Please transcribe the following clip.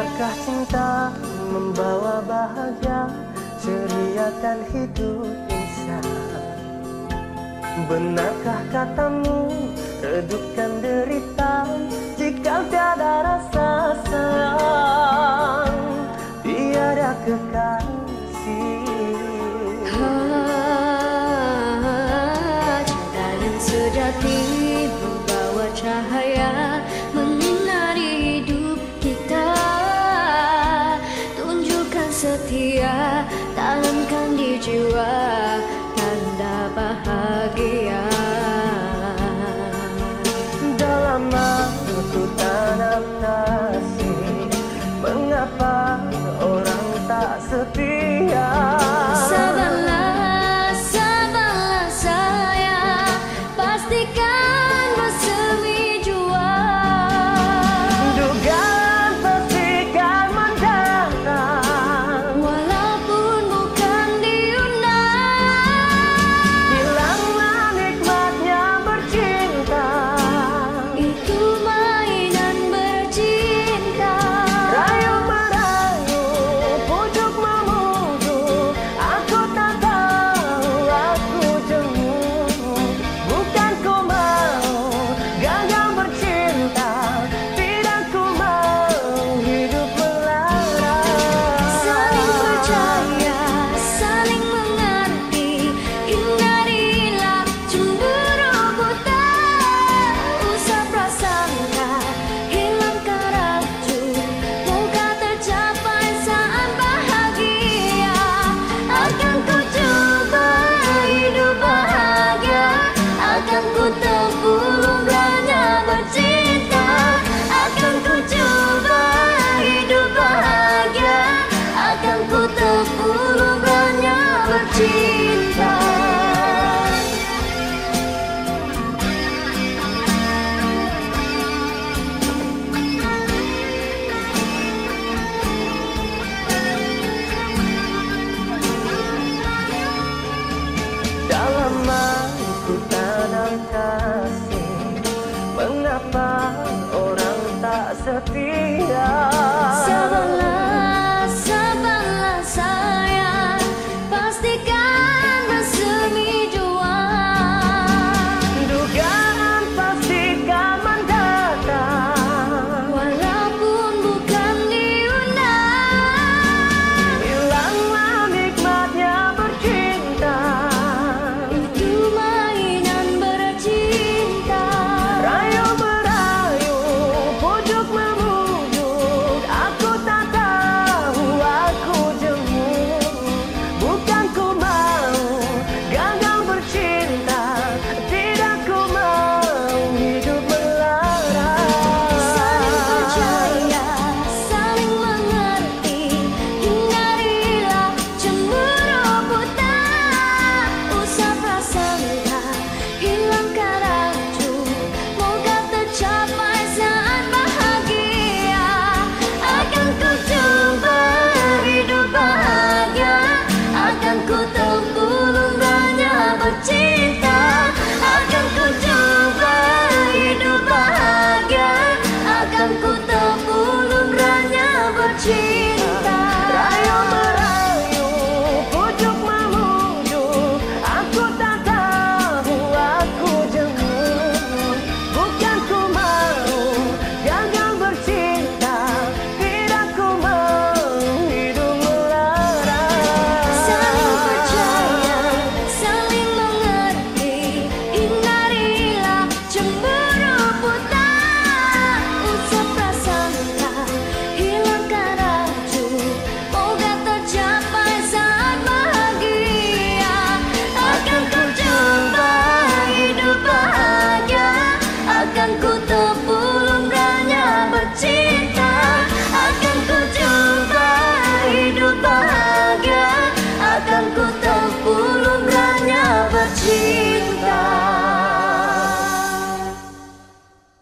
Biarkah cinta membawa bahagia? Ceriakan hidup insan Benarkah katamu redupkan derita? Jika tiada rasa sayang Tiada kekasih. Ha, Cinta yang sudah tiada jiwa tanda bahagia. Dalam aku tanamkan Monica. akan ku ter